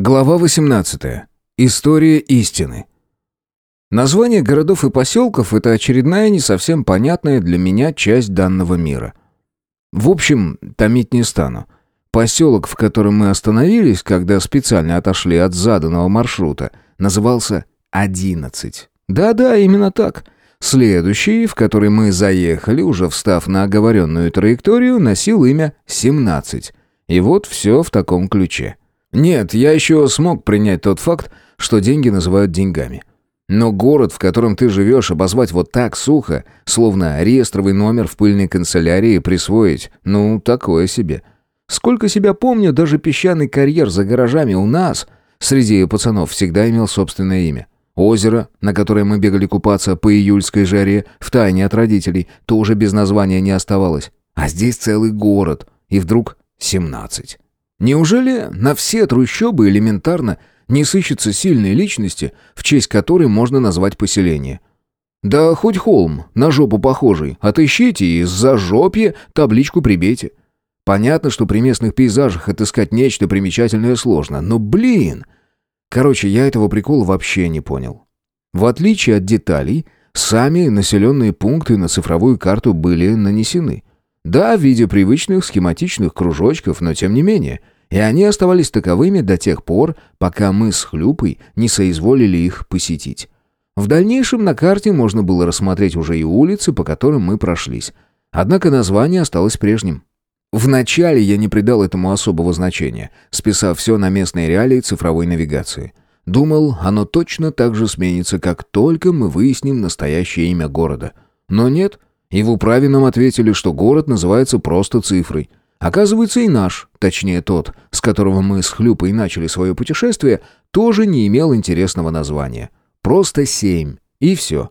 Глава 18. История истины. Название городов и поселков – это очередная не совсем понятная для меня часть данного мира. В общем, томить не стану. Поселок, в котором мы остановились, когда специально отошли от заданного маршрута, назывался «Одиннадцать». Да-да, именно так. Следующий, в который мы заехали, уже встав на оговоренную траекторию, носил имя «Семнадцать». И вот все в таком ключе – нет, я еще смог принять тот факт, что деньги называют деньгами. Но город, в котором ты живешь, обозвать вот так сухо, словно реестровый номер в пыльной канцелярии присвоить, ну, такое себе. Сколько себя помню, даже песчаный карьер за гаражами у нас, среди пацанов, всегда имел собственное имя. Озеро, на которое мы бегали купаться по июльской жаре, втайне от родителей, тоже без названия не оставалось. А здесь целый город, и вдруг семнадцать. Неужели на все трущобы элементарно не сыщется сильной личности, в честь которой можно назвать поселение? Да хоть холм, на жопу похожий, отыщите и за жопье табличку прибейте. Понятно, что при местных пейзажах отыскать нечто примечательное сложно, но блин! Короче, я этого прикола вообще не понял. В отличие от деталей, сами населенные пункты на цифровую карту были нанесены. Да, в виде привычных схематичных кружочков, но тем не менее. И они оставались таковыми до тех пор, пока мы с Хлюпой не соизволили их посетить. В дальнейшем на карте можно было рассмотреть уже и улицы, по которым мы прошлись. Однако название осталось прежним. Вначале я не придал этому особого значения, списав все на местные реалии цифровой навигации. Думал, оно точно так же сменится, как только мы выясним настоящее имя города. Но нет, и в управе нам ответили, что город называется просто цифрой. Оказывается, и наш, точнее тот, с которого мы с Хлюпой начали свое путешествие, тоже не имел интересного названия. Просто семь. И все.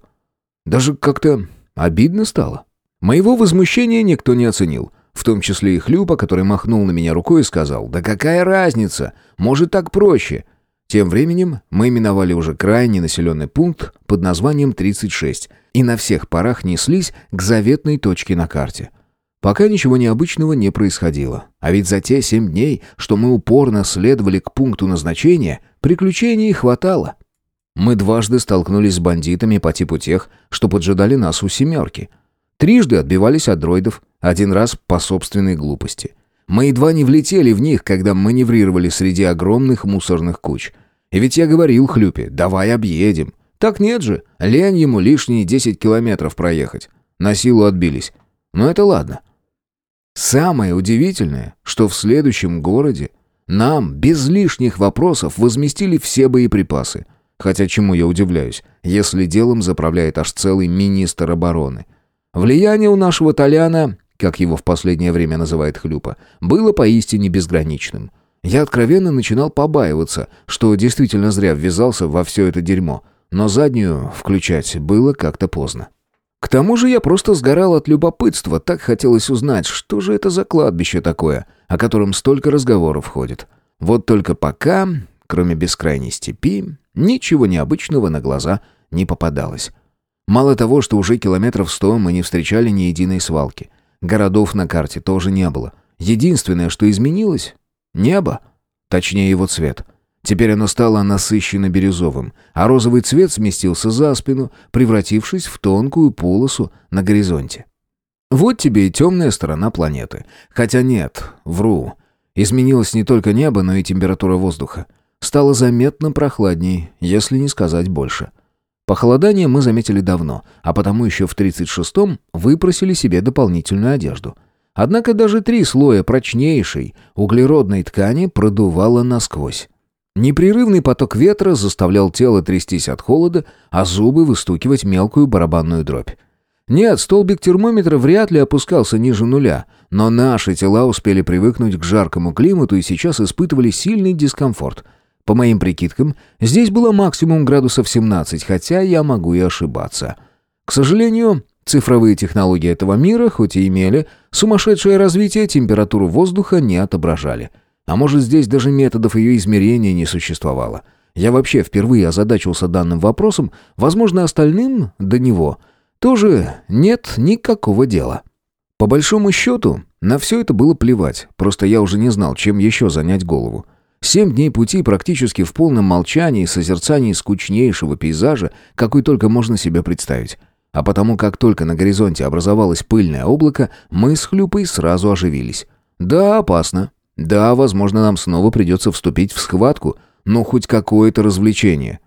Даже как-то обидно стало. Моего возмущения никто не оценил. В том числе и Хлюпа, который махнул на меня рукой и сказал, «Да какая разница? Может, так проще?» Тем временем мы миновали уже крайний населенный пункт под названием 36 и на всех парах неслись к заветной точке на карте. Пока ничего необычного не происходило. А ведь за те семь дней, что мы упорно следовали к пункту назначения, приключений хватало. Мы дважды столкнулись с бандитами по типу тех, что поджидали нас у «семерки». Трижды отбивались от дроидов, один раз по собственной глупости. Мы едва не влетели в них, когда маневрировали среди огромных мусорных куч. И ведь я говорил Хлюпе, давай объедем. Так нет же, лень ему лишние 10 километров проехать. На силу отбились. Но это ладно. Самое удивительное, что в следующем городе нам без лишних вопросов возместили все боеприпасы. Хотя чему я удивляюсь, если делом заправляет аж целый министр обороны. Влияние у нашего Толяна, как его в последнее время называет Хлюпа, было поистине безграничным. Я откровенно начинал побаиваться, что действительно зря ввязался во все это дерьмо, но заднюю включать было как-то поздно. К тому же я просто сгорал от любопытства, так хотелось узнать, что же это за кладбище такое, о котором столько разговоров ходит. Вот только пока, кроме бескрайней степи, ничего необычного на глаза не попадалось. Мало того, что уже километров сто мы не встречали ни единой свалки. Городов на карте тоже не было. Единственное, что изменилось — небо. Точнее, его цвет — Теперь оно стало насыщенно бирюзовым, а розовый цвет сместился за спину, превратившись в тонкую полосу на горизонте. Вот тебе и темная сторона планеты. Хотя нет, вру. Изменилось не только небо, но и температура воздуха. Стало заметно прохладней, если не сказать больше. Похолодание мы заметили давно, а потому еще в 36-м выпросили себе дополнительную одежду. Однако даже три слоя прочнейшей углеродной ткани продувало насквозь. Непрерывный поток ветра заставлял тело трястись от холода, а зубы выстукивать мелкую барабанную дробь. Нет, столбик термометра вряд ли опускался ниже нуля, но наши тела успели привыкнуть к жаркому климату и сейчас испытывали сильный дискомфорт. По моим прикидкам, здесь было максимум градусов 17, хотя я могу и ошибаться. К сожалению, цифровые технологии этого мира, хоть и имели сумасшедшее развитие, температуру воздуха не отображали – а может, здесь даже методов ее измерения не существовало. Я вообще впервые озадачился данным вопросом, возможно, остальным до него тоже нет никакого дела. По большому счету, на все это было плевать, просто я уже не знал, чем еще занять голову. Семь дней пути практически в полном молчании и созерцании скучнейшего пейзажа, какой только можно себе представить. А потому как только на горизонте образовалось пыльное облако, мы с Хлюпой сразу оживились. Да, опасно. Да, возможно, нам снова придется вступить в схватку, но хоть какое-то развлечение.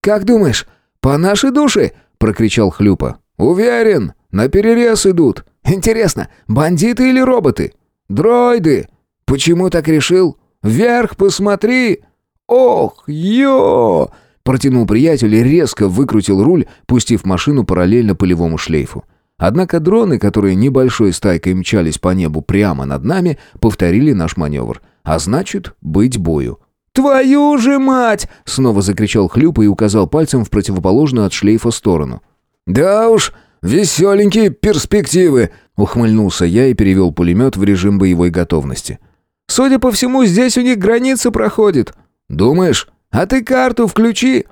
«Как думаешь, по нашей душе?» — прокричал Хлюпа. «Уверен, на перерез идут. Интересно, бандиты или роботы?» «Дроиды!» «Почему так решил?» «Вверх посмотри!» «Ох, ё!» Протянул приятель и резко выкрутил руль, пустив машину параллельно полевому шлейфу. Однако дроны, которые небольшой стайкой мчались по небу прямо над нами, повторили наш маневр. А значит, быть бою. «Твою же мать!» — снова закричал Хлюпа и указал пальцем в противоположную от шлейфа сторону. «Да уж, веселенькие перспективы!» — ухмыльнулся я и перевел пулемет в режим боевой готовности. «Судя по всему, здесь у них граница проходит». «Думаешь? А ты карту включи!»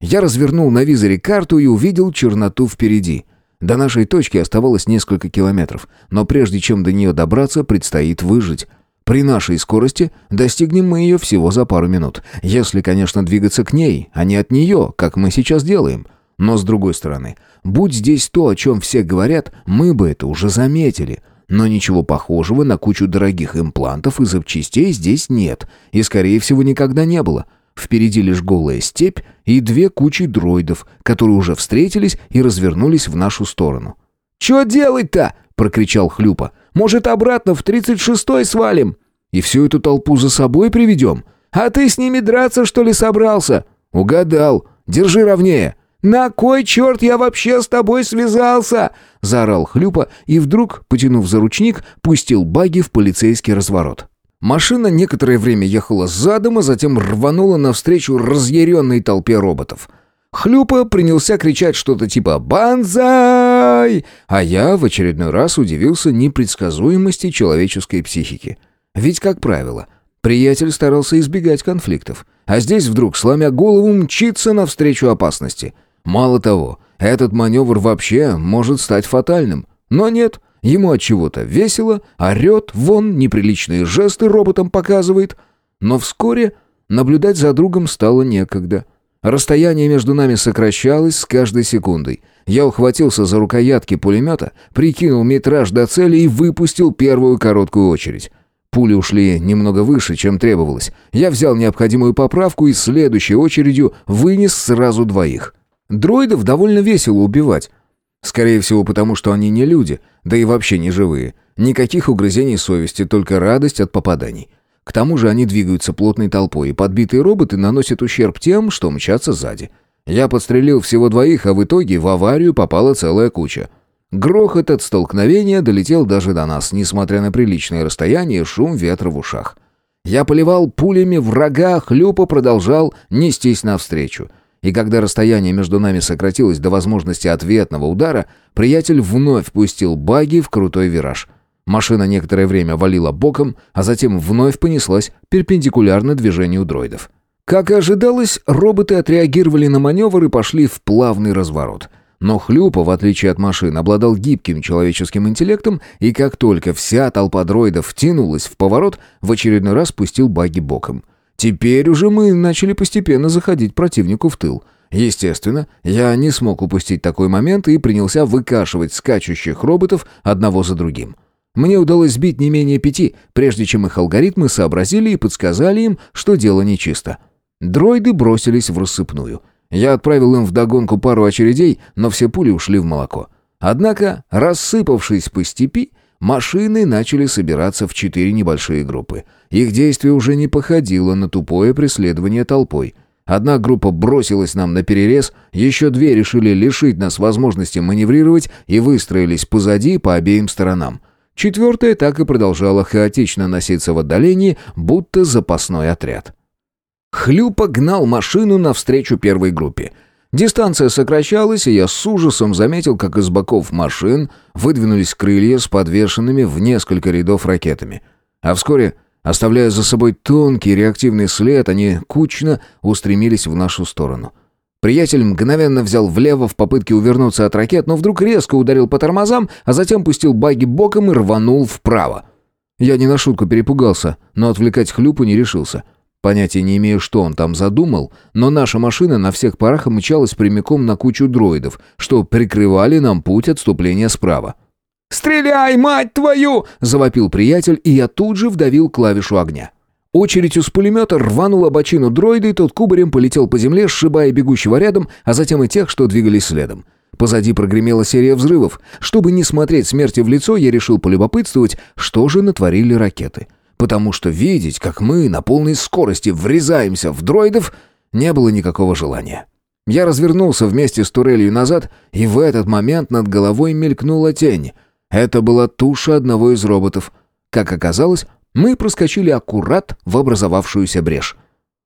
Я развернул на визоре карту и увидел черноту впереди. До нашей точки оставалось несколько километров, но прежде чем до нее добраться, предстоит выжить. При нашей скорости достигнем мы ее всего за пару минут. Если, конечно, двигаться к ней, а не от нее, как мы сейчас делаем. Но с другой стороны, будь здесь то, о чем все говорят, мы бы это уже заметили. Но ничего похожего на кучу дорогих имплантов и запчастей здесь нет, и, скорее всего, никогда не было. Впереди лишь голая степь и две кучи дроидов, которые уже встретились и развернулись в нашу сторону. «Чё делать-то?» — прокричал Хлюпа. «Может, обратно в тридцать шестой свалим?» «И всю эту толпу за собой приведем?» «А ты с ними драться, что ли, собрался?» «Угадал. Держи ровнее». «На кой черт я вообще с тобой связался?» — заорал Хлюпа и вдруг, потянув за ручник, пустил баги в полицейский разворот. Машина некоторое время ехала задом, а затем рванула навстречу разъяренной толпе роботов. Хлюпа принялся кричать что-то типа «Банзай!», а я в очередной раз удивился непредсказуемости человеческой психики. Ведь, как правило, приятель старался избегать конфликтов, а здесь вдруг, сломя голову, мчится навстречу опасности. Мало того, этот маневр вообще может стать фатальным. Но нет, ему от чего-то весело, орет, вон неприличные жесты роботом показывает. Но вскоре наблюдать за другом стало некогда. Расстояние между нами сокращалось с каждой секундой. Я ухватился за рукоятки пулемета, прикинул метраж до цели и выпустил первую короткую очередь. Пули ушли немного выше, чем требовалось. Я взял необходимую поправку и следующей очередью вынес сразу двоих. Дроидов довольно весело убивать. Скорее всего, потому что они не люди, да и вообще не живые. Никаких угрызений совести, только радость от попаданий. К тому же они двигаются плотной толпой, и подбитые роботы наносят ущерб тем, что мчатся сзади. Я подстрелил всего двоих, а в итоге в аварию попала целая куча. Грохот от столкновения долетел даже до нас, несмотря на приличное расстояние и шум ветра в ушах. Я поливал пулями врага, хлюпа продолжал нестись навстречу. И когда расстояние между нами сократилось до возможности ответного удара, приятель вновь пустил баги в крутой вираж — Машина некоторое время валила боком, а затем вновь понеслась перпендикулярно движению дроидов. Как и ожидалось, роботы отреагировали на маневр и пошли в плавный разворот. Но Хлюпа, в отличие от машин, обладал гибким человеческим интеллектом, и как только вся толпа дроидов втянулась в поворот, в очередной раз пустил баги боком. Теперь уже мы начали постепенно заходить противнику в тыл. Естественно, я не смог упустить такой момент и принялся выкашивать скачущих роботов одного за другим. Мне удалось сбить не менее пяти, прежде чем их алгоритмы сообразили и подсказали им, что дело нечисто. Дроиды бросились в рассыпную. Я отправил им вдогонку пару очередей, но все пули ушли в молоко. Однако, рассыпавшись по степи, машины начали собираться в четыре небольшие группы. Их действие уже не походило на тупое преследование толпой. Одна группа бросилась нам на перерез, еще две решили лишить нас возможности маневрировать и выстроились позади по обеим сторонам. Четвертая так и продолжала хаотично носиться в отдалении, будто запасной отряд. Хлюпа гнал машину навстречу первой группе. Дистанция сокращалась, и я с ужасом заметил, как из боков машин выдвинулись крылья с подвешенными в несколько рядов ракетами. А вскоре, оставляя за собой тонкий реактивный след, они кучно устремились в нашу сторону. Приятель мгновенно взял влево в попытке увернуться от ракет, но вдруг резко ударил по тормозам, а затем пустил баги боком и рванул вправо. Я не на шутку перепугался, но отвлекать хлюпу не решился. Понятия не имею, что он там задумал, но наша машина на всех парах мчалась прямиком на кучу дроидов, что прикрывали нам путь отступления справа. «Стреляй, мать твою!» – завопил приятель, и я тут же вдавил клавишу огня. Очередь из пулемета рванула бочину дроида, и тот кубарем полетел по земле, сшибая бегущего рядом, а затем и тех, что двигались следом. Позади прогремела серия взрывов. Чтобы не смотреть смерти в лицо, я решил полюбопытствовать, что же натворили ракеты – потому что видеть, как мы на полной скорости врезаемся в дроидов, не было никакого желания. Я развернулся вместе с турелью назад, и в этот момент над головой мелькнула тень. Это была туша одного из роботов. Как оказалось, мы проскочили аккурат в образовавшуюся брешь.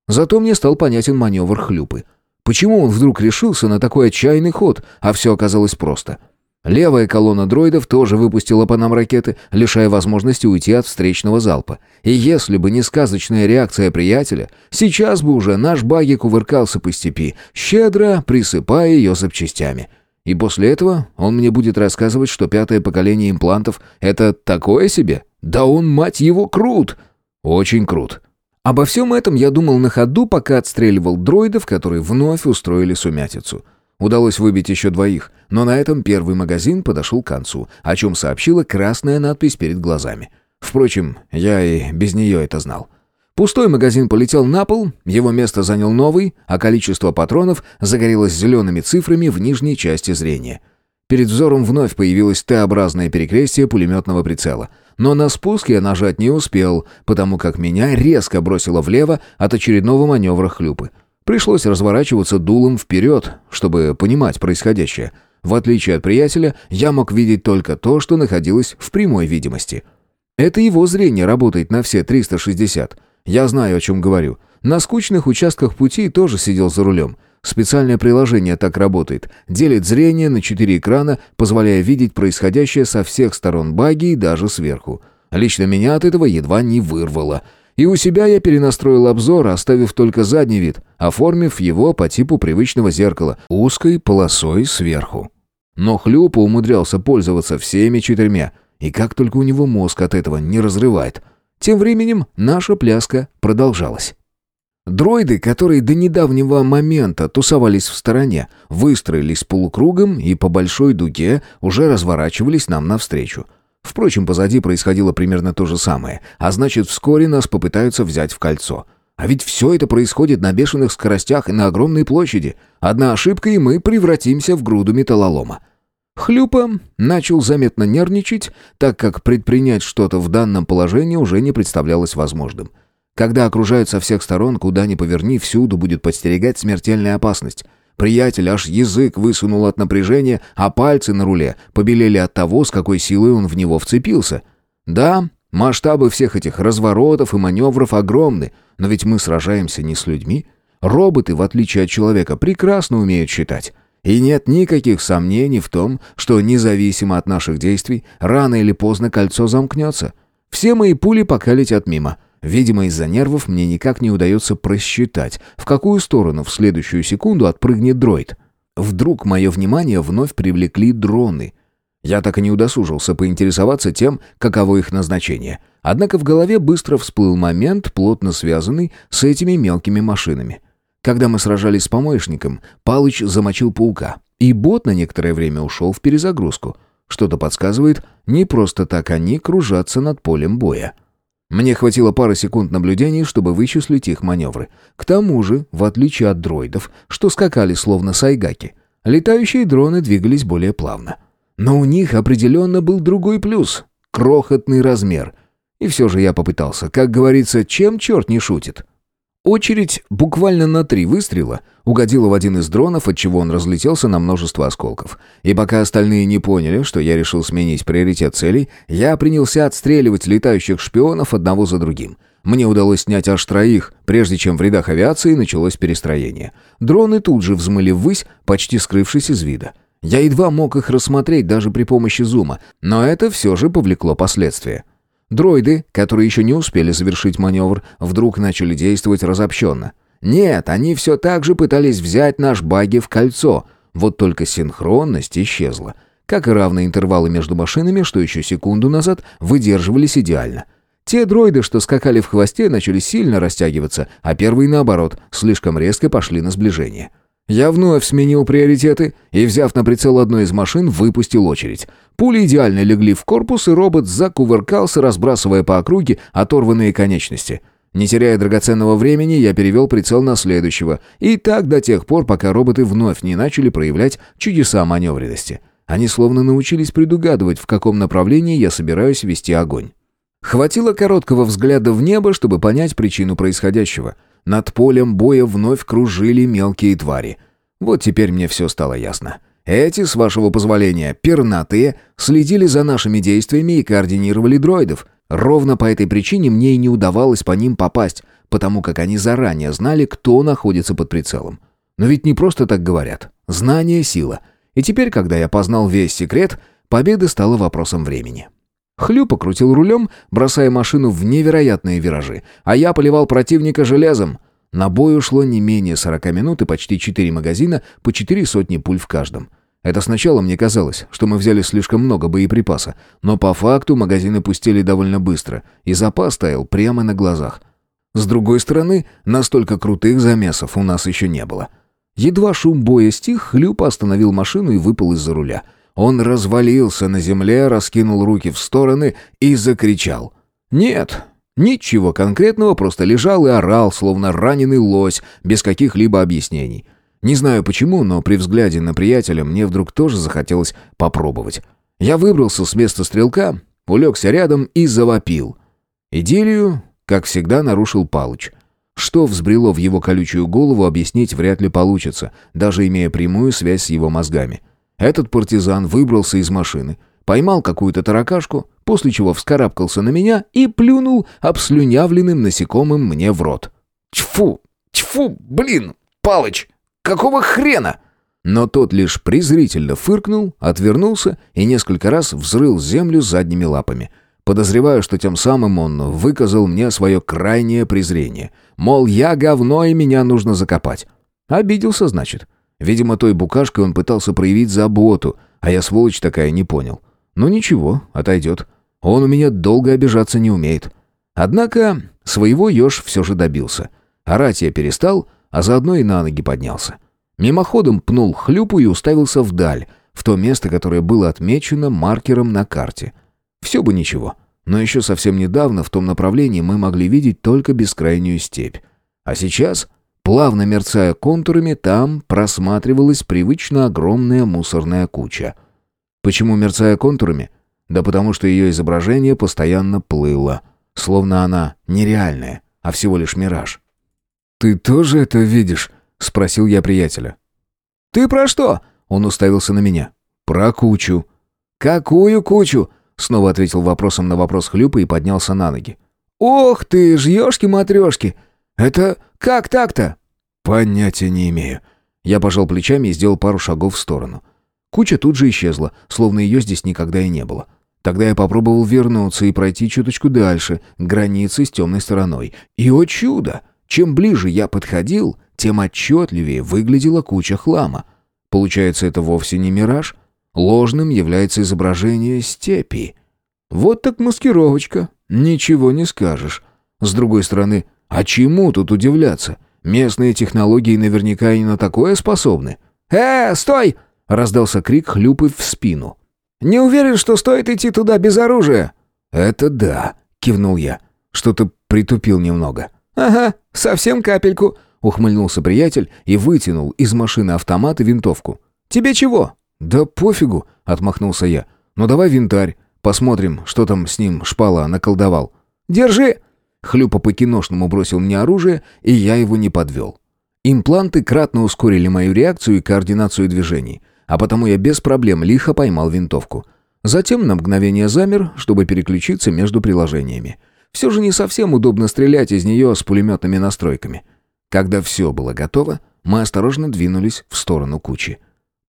Зато мне стал понятен маневр хлюпы. Почему он вдруг решился на такой отчаянный ход, а все оказалось просто — Левая колонна дроидов тоже выпустила по нам ракеты, лишая возможности уйти от встречного залпа. И если бы не сказочная реакция приятеля, сейчас бы уже наш баги кувыркался по степи, щедро присыпая ее запчастями. И после этого он мне будет рассказывать, что пятое поколение имплантов — это такое себе? Да он, мать его, крут! Очень крут. Обо всем этом я думал на ходу, пока отстреливал дроидов, которые вновь устроили сумятицу — Удалось выбить еще двоих, но на этом первый магазин подошел к концу, о чем сообщила красная надпись перед глазами. Впрочем, я и без нее это знал. Пустой магазин полетел на пол, его место занял новый, а количество патронов загорелось зелеными цифрами в нижней части зрения. Перед взором вновь появилось Т-образное перекрестие пулеметного прицела. Но на спуск я нажать не успел, потому как меня резко бросило влево от очередного маневра хлюпы. Пришлось разворачиваться дулом вперед, чтобы понимать происходящее. В отличие от приятеля, я мог видеть только то, что находилось в прямой видимости. Это его зрение работает на все 360. Я знаю, о чем говорю. На скучных участках пути тоже сидел за рулем. Специальное приложение так работает. Делит зрение на четыре экрана, позволяя видеть происходящее со всех сторон баги и даже сверху. Лично меня от этого едва не вырвало – и у себя я перенастроил обзор, оставив только задний вид, оформив его по типу привычного зеркала, узкой полосой сверху. Но Хлюпа умудрялся пользоваться всеми четырьмя, и как только у него мозг от этого не разрывает. Тем временем наша пляска продолжалась. Дроиды, которые до недавнего момента тусовались в стороне, выстроились полукругом и по большой дуге уже разворачивались нам навстречу. Впрочем, позади происходило примерно то же самое, а значит, вскоре нас попытаются взять в кольцо. А ведь все это происходит на бешеных скоростях и на огромной площади. Одна ошибка, и мы превратимся в груду металлолома. Хлюпа начал заметно нервничать, так как предпринять что-то в данном положении уже не представлялось возможным. Когда окружают со всех сторон, куда ни поверни, всюду будет подстерегать смертельная опасность. Приятель аж язык высунул от напряжения, а пальцы на руле побелели от того, с какой силой он в него вцепился. Да, масштабы всех этих разворотов и маневров огромны, но ведь мы сражаемся не с людьми. Роботы, в отличие от человека, прекрасно умеют считать. И нет никаких сомнений в том, что независимо от наших действий, рано или поздно кольцо замкнется. Все мои пули пока летят мимо. Видимо, из-за нервов мне никак не удается просчитать, в какую сторону в следующую секунду отпрыгнет дроид. Вдруг мое внимание вновь привлекли дроны. Я так и не удосужился поинтересоваться тем, каково их назначение. Однако в голове быстро всплыл момент, плотно связанный с этими мелкими машинами. Когда мы сражались с помощником, Палыч замочил паука, и бот на некоторое время ушел в перезагрузку. Что-то подсказывает, не просто так они кружатся над полем боя. Мне хватило пары секунд наблюдений, чтобы вычислить их маневры. К тому же, в отличие от дроидов, что скакали словно сайгаки, летающие дроны двигались более плавно. Но у них определенно был другой плюс — крохотный размер. И все же я попытался, как говорится, чем черт не шутит. Очередь буквально на три выстрела угодила в один из дронов, отчего он разлетелся на множество осколков. И пока остальные не поняли, что я решил сменить приоритет целей, я принялся отстреливать летающих шпионов одного за другим. Мне удалось снять аж троих, прежде чем в рядах авиации началось перестроение. Дроны тут же взмыли ввысь, почти скрывшись из вида. Я едва мог их рассмотреть даже при помощи зума, но это все же повлекло последствия. Дроиды, которые еще не успели завершить маневр, вдруг начали действовать разобщенно. Нет, они все так же пытались взять наш баги в кольцо, вот только синхронность исчезла. Как и равные интервалы между машинами, что еще секунду назад выдерживались идеально. Те дроиды, что скакали в хвосте, начали сильно растягиваться, а первые, наоборот, слишком резко пошли на сближение. Я вновь сменил приоритеты и, взяв на прицел одной из машин, выпустил очередь. Пули идеально легли в корпус, и робот закувыркался, разбрасывая по округе оторванные конечности. Не теряя драгоценного времени, я перевел прицел на следующего, и так до тех пор, пока роботы вновь не начали проявлять чудеса маневренности. Они словно научились предугадывать, в каком направлении я собираюсь вести огонь. Хватило короткого взгляда в небо, чтобы понять причину происходящего. Над полем боя вновь кружили мелкие твари. Вот теперь мне все стало ясно. Эти, с вашего позволения, пернатые, следили за нашими действиями и координировали дроидов. Ровно по этой причине мне и не удавалось по ним попасть, потому как они заранее знали, кто находится под прицелом. Но ведь не просто так говорят. Знание — сила. И теперь, когда я познал весь секрет, победа стала вопросом времени. Хлю покрутил рулем, бросая машину в невероятные виражи, а я поливал противника железом. На бой ушло не менее 40 минут и почти 4 магазина, по 4 сотни пуль в каждом. Это сначала мне казалось, что мы взяли слишком много боеприпаса, но по факту магазины пустили довольно быстро, и запас стоял прямо на глазах. С другой стороны, настолько крутых замесов у нас еще не было. Едва шум боя стих, Хлюп остановил машину и выпал из-за руля — он развалился на земле, раскинул руки в стороны и закричал. «Нет, ничего конкретного, просто лежал и орал, словно раненый лось, без каких-либо объяснений. Не знаю почему, но при взгляде на приятеля мне вдруг тоже захотелось попробовать. Я выбрался с места стрелка, улегся рядом и завопил. Идиллию, как всегда, нарушил Палыч. Что взбрело в его колючую голову, объяснить вряд ли получится, даже имея прямую связь с его мозгами. Этот партизан выбрался из машины, поймал какую-то таракашку, после чего вскарабкался на меня и плюнул обслюнявленным насекомым мне в рот. «Тьфу! Тьфу! Блин! Палыч! Какого хрена?» Но тот лишь презрительно фыркнул, отвернулся и несколько раз взрыл землю задними лапами. Подозреваю, что тем самым он выказал мне свое крайнее презрение. Мол, я говно и меня нужно закопать. Обиделся, значит. Видимо, той букашкой он пытался проявить заботу, а я, сволочь такая, не понял. Ну ничего, отойдет. Он у меня долго обижаться не умеет. Однако своего еж все же добился. Орать я перестал, а заодно и на ноги поднялся. Мимоходом пнул хлюпу и уставился вдаль, в то место, которое было отмечено маркером на карте. Все бы ничего, но еще совсем недавно в том направлении мы могли видеть только бескрайнюю степь. А сейчас Плавно мерцая контурами, там просматривалась привычно огромная мусорная куча. Почему мерцая контурами? Да потому что ее изображение постоянно плыло, словно она нереальная, а всего лишь мираж. «Ты тоже это видишь?» — спросил я приятеля. «Ты про что?» — он уставился на меня. «Про кучу». «Какую кучу?» — снова ответил вопросом на вопрос Хлюпа и поднялся на ноги. «Ох ты ж, ёшки-матрёшки! Это как так-то?» «Понятия не имею». Я пожал плечами и сделал пару шагов в сторону. Куча тут же исчезла, словно ее здесь никогда и не было. Тогда я попробовал вернуться и пройти чуточку дальше, к границе с темной стороной. И, о чудо! Чем ближе я подходил, тем отчетливее выглядела куча хлама. Получается, это вовсе не мираж? Ложным является изображение степи. Вот так маскировочка. Ничего не скажешь. С другой стороны, а чему тут удивляться? Местные технологии наверняка и на такое способны. «Э, стой!» — раздался крик, хлюпав в спину. «Не уверен, что стоит идти туда без оружия». «Это да», — кивнул я. Что-то притупил немного. «Ага, совсем капельку», — ухмыльнулся приятель и вытянул из машины автомат и винтовку. «Тебе чего?» «Да пофигу», — отмахнулся я. «Ну давай винтарь, посмотрим, что там с ним шпала наколдовал». «Держи!» Хлюпа по-киношному бросил мне оружие, и я его не подвел. Импланты кратно ускорили мою реакцию и координацию движений, а потому я без проблем лихо поймал винтовку. Затем на мгновение замер, чтобы переключиться между приложениями. Все же не совсем удобно стрелять из нее с пулеметными настройками. Когда все было готово, мы осторожно двинулись в сторону кучи.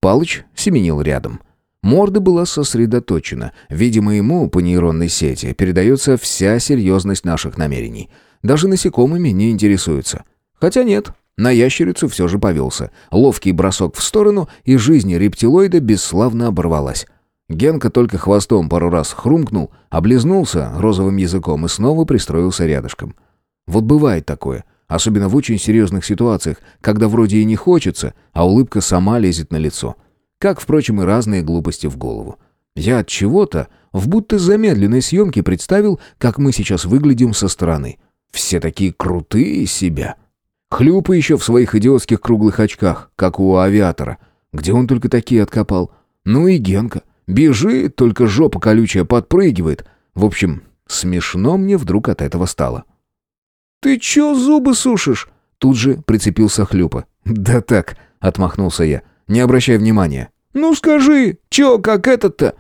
Палыч семенил рядом. Морда была сосредоточена. Видимо, ему по нейронной сети передается вся серьезность наших намерений. Даже насекомыми не интересуется. Хотя нет, на ящерицу все же повелся. Ловкий бросок в сторону, и жизнь рептилоида бесславно оборвалась. Генка только хвостом пару раз хрумкнул, облизнулся розовым языком и снова пристроился рядышком. Вот бывает такое, особенно в очень серьезных ситуациях, когда вроде и не хочется, а улыбка сама лезет на лицо. Как, впрочем, и разные глупости в голову. Я от чего-то, в будто замедленной съемке представил, как мы сейчас выглядим со стороны. Все такие крутые себя. Хлюпа еще в своих идиотских круглых очках, как у авиатора. Где он только такие откопал? Ну и Генка. Бежит, только жопа колючая подпрыгивает. В общем, смешно мне вдруг от этого стало. «Ты чё зубы сушишь?» Тут же прицепился Хлюпа. «Да так», — отмахнулся я. «Не обращай внимания». «Ну скажи, чё, как этот-то?»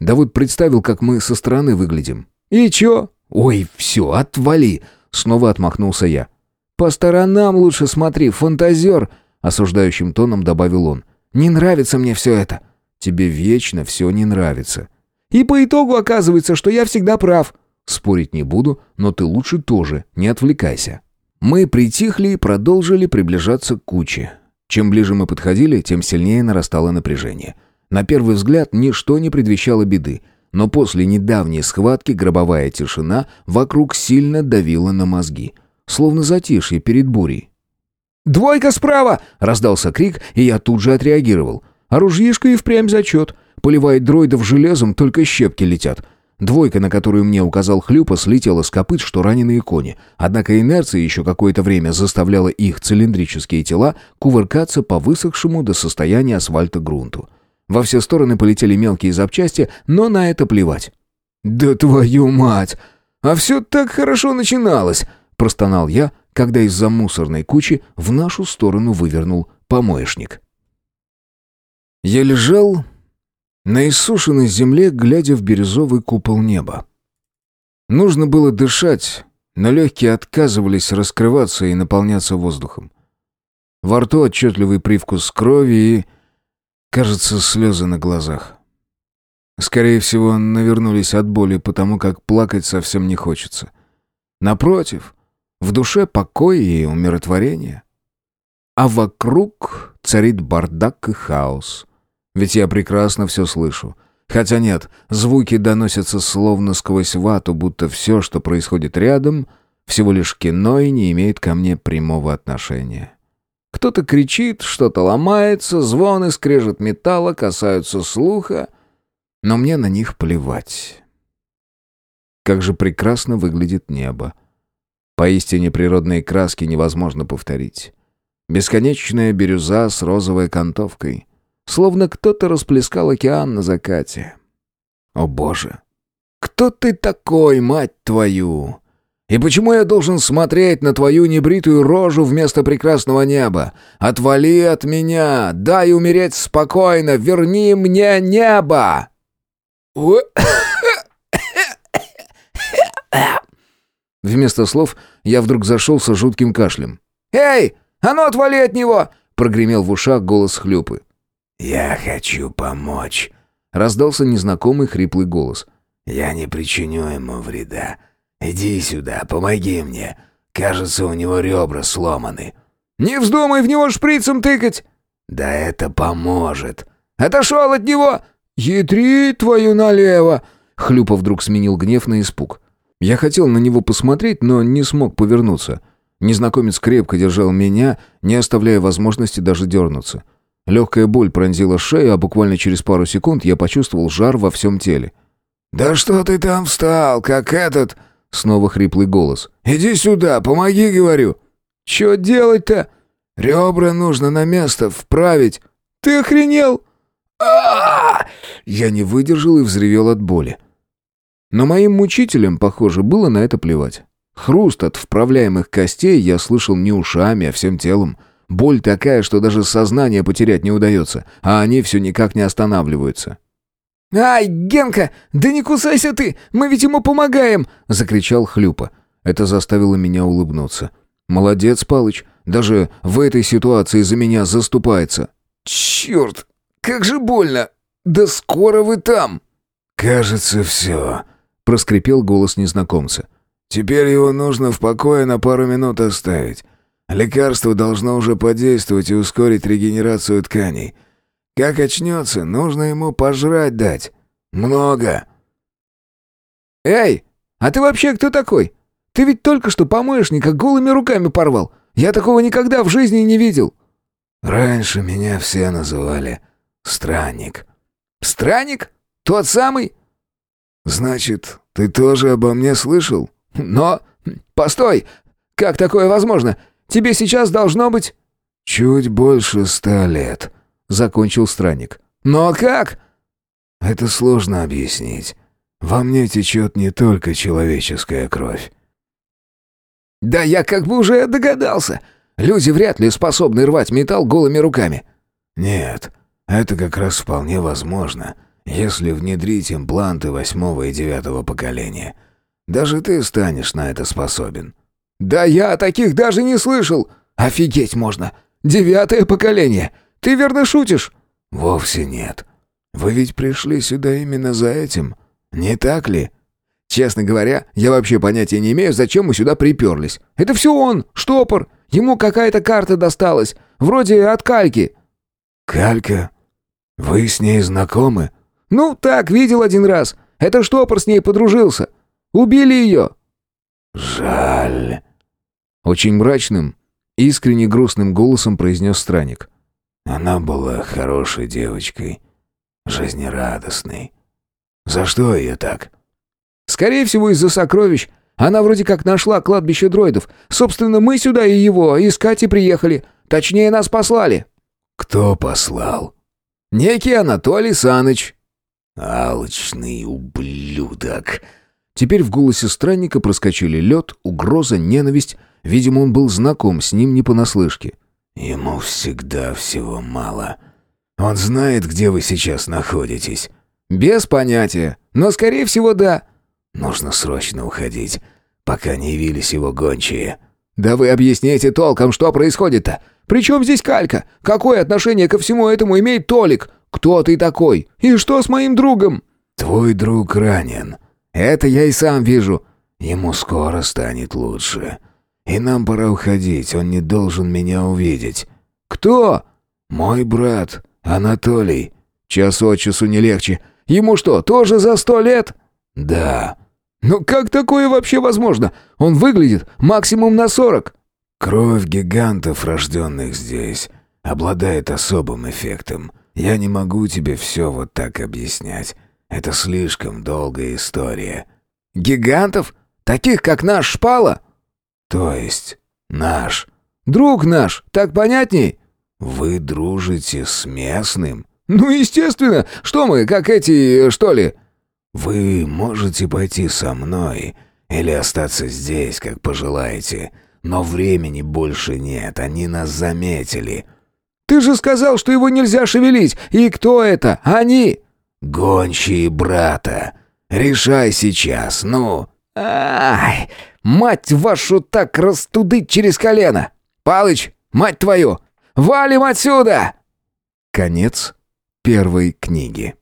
«Да вот представил, как мы со стороны выглядим». «И чё?» «Ой, всё, отвали!» Снова отмахнулся я. «По сторонам лучше смотри, фантазер!» Осуждающим тоном добавил он. «Не нравится мне всё это. Тебе вечно все не нравится. И по итогу оказывается, что я всегда прав. Спорить не буду, но ты лучше тоже не отвлекайся. Мы притихли и продолжили приближаться к куче. Чем ближе мы подходили, тем сильнее нарастало напряжение. На первый взгляд ничто не предвещало беды, но после недавней схватки гробовая тишина вокруг сильно давила на мозги, словно затишье перед бурей. «Двойка справа!» — раздался крик, и я тут же отреагировал. Ружьишка и впрямь зачет. Поливает дроидов железом, только щепки летят. Двойка, на которую мне указал Хлюпа, слетела с копыт, что раненые кони. Однако инерция еще какое-то время заставляла их цилиндрические тела кувыркаться по высохшему до состояния асфальта грунту. Во все стороны полетели мелкие запчасти, но на это плевать. «Да твою мать! А все так хорошо начиналось!» – простонал я, когда из-за мусорной кучи в нашу сторону вывернул помоечник. Я лежал на иссушенной земле, глядя в бирюзовый купол неба. Нужно было дышать, но легкие отказывались раскрываться и наполняться воздухом. Во рту отчетливый привкус крови и, кажется, слезы на глазах. Скорее всего, навернулись от боли, потому как плакать совсем не хочется. Напротив, в душе покой и умиротворение. А вокруг царит бардак и хаос — ведь я прекрасно все слышу. Хотя нет, звуки доносятся словно сквозь вату, будто все, что происходит рядом, всего лишь кино и не имеет ко мне прямого отношения. Кто-то кричит, что-то ломается, звоны, скрежет металла касаются слуха, но мне на них плевать. Как же прекрасно выглядит небо. Поистине природные краски невозможно повторить. Бесконечная бирюза с розовой окантовкой — Словно кто-то расплескал океан на закате. О боже! Кто ты такой, мать твою? И почему я должен смотреть на твою небритую рожу вместо прекрасного неба? Отвали от меня! Дай умереть спокойно! Верни мне небо!» Вместо слов я вдруг зашелся жутким кашлем. «Эй, а ну отвали от него!» — прогремел в ушах голос хлюпы. «Я хочу помочь», — раздался незнакомый хриплый голос. «Я не причиню ему вреда. Иди сюда, помоги мне. Кажется, у него ребра сломаны». «Не вздумай в него шприцем тыкать!» «Да это поможет!» «Отошел от него!» «Ятри твою налево!» Хлюпов вдруг сменил гнев на испуг. Я хотел на него посмотреть, но не смог повернуться. Незнакомец крепко держал меня, не оставляя возможности даже дернуться. Легкая боль пронзила шею, а буквально через пару секунд я почувствовал жар во всем теле. «Да что ты там встал, как этот...» Снова хриплый голос. «Иди сюда, помоги, говорю». «Чё делать-то?» «Ребра нужно на место вправить». «Ты охренел?» а Я не выдержал и взревел от боли. Но моим мучителям, похоже, было на это плевать. Хруст от вправляемых костей я слышал не ушами, а всем телом. Боль такая, что даже сознание потерять не удается, а они все никак не останавливаются. «Ай, Генка, да не кусайся ты, мы ведь ему помогаем!» — закричал Хлюпа. Это заставило меня улыбнуться. «Молодец, Палыч, даже в этой ситуации за меня заступается». «Черт, как же больно! Да скоро вы там!» «Кажется, все», — проскрипел голос незнакомца. «Теперь его нужно в покое на пару минут оставить. Лекарство должно уже подействовать и ускорить регенерацию тканей. Как очнется, нужно ему пожрать дать». «Много». «Эй, а ты вообще кто такой? Ты ведь только что помоечника голыми руками порвал. Я такого никогда в жизни не видел». «Раньше меня все называли Странник». «Странник? Тот самый?» «Значит, ты тоже обо мне слышал?» «Но... Постой! Как такое возможно? Тебе сейчас должно быть...» «Чуть больше ста лет», — закончил странник. «Но как?» «Это сложно объяснить. Во мне течет не только человеческая кровь». «Да я как бы уже догадался. Люди вряд ли способны рвать металл голыми руками». «Нет, это как раз вполне возможно, если внедрить импланты восьмого и девятого поколения. Даже ты станешь на это способен». «Да я о таких даже не слышал! Офигеть можно! Девятое поколение! Ты верно шутишь?» «Вовсе нет. Вы ведь пришли сюда именно за этим, не так ли?» «Честно говоря, я вообще понятия не имею, зачем мы сюда приперлись. Это все он, штопор. Ему какая-то карта досталась, вроде от кальки». «Калька? Вы с ней знакомы?» «Ну, так, видел один раз. Это штопор с ней подружился. Убили ее». «Жаль». Очень мрачным, искренне грустным голосом произнес странник. «Она была хорошей девочкой, жизнерадостной. За что ее так?» «Скорее всего, из-за сокровищ. Она вроде как нашла кладбище дроидов. Собственно, мы сюда и его искать и приехали. Точнее, нас послали». «Кто послал?» «Некий Анатолий Саныч». «Алчный ублюдок!» Теперь в голосе странника проскочили лед, угроза, ненависть. Видимо, он был знаком с ним не понаслышке. «Ему всегда всего мало. Он знает, где вы сейчас находитесь». «Без понятия. Но, скорее всего, да». «Нужно срочно уходить, пока не явились его гончие». «Да вы объясните толком, что происходит-то? При чем здесь калька? Какое отношение ко всему этому имеет Толик? Кто ты такой? И что с моим другом?» «Твой друг ранен». «Это я и сам вижу». «Ему скоро станет лучше. И нам пора уходить, он не должен меня увидеть». «Кто?» «Мой брат, Анатолий». «Час от часу не легче. Ему что, тоже за сто лет?» «Да». «Ну как такое вообще возможно? Он выглядит максимум на сорок». «Кровь гигантов, рожденных здесь, обладает особым эффектом. Я не могу тебе все вот так объяснять. Это слишком долгая история». «Гигантов? Таких, как наш Шпала?» «То есть наш». «Друг наш, так понятней?» «Вы дружите с местным?» «Ну, естественно. Что мы, как эти, что ли?» «Вы можете пойти со мной или остаться здесь, как пожелаете, но времени больше нет, они нас заметили». «Ты же сказал, что его нельзя шевелить. И кто это? Они?» «Гончие брата. Решай сейчас, ну». «Ай, мать вашу так растудыть через колено! Палыч, мать твою, валим отсюда!» Конец первой книги.